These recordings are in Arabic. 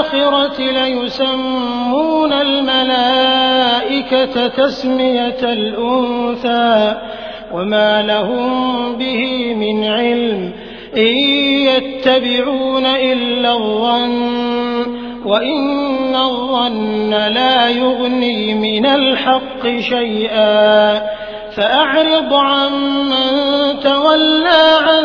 بالآخرة ليسمون الملائكة تسمية الأنثى وما لهم به من علم إن يتبعون إلا الظن وإن الظن لا يغني من الحق شيئا فأعرض عمن تولى عن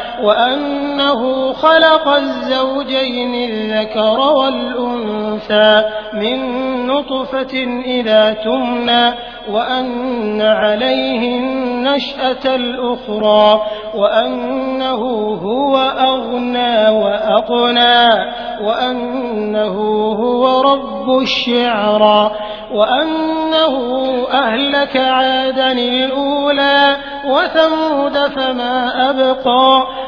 وأنه خلق الزوجين الذكر والأنثى من نطفة إذا تمنى وأن عليه النشأة الأخرى وأنه هو أغنى وأقنى وأنه هو رب الشعرى وأنه أهلك عادا الأولى وثمود فما أبقى.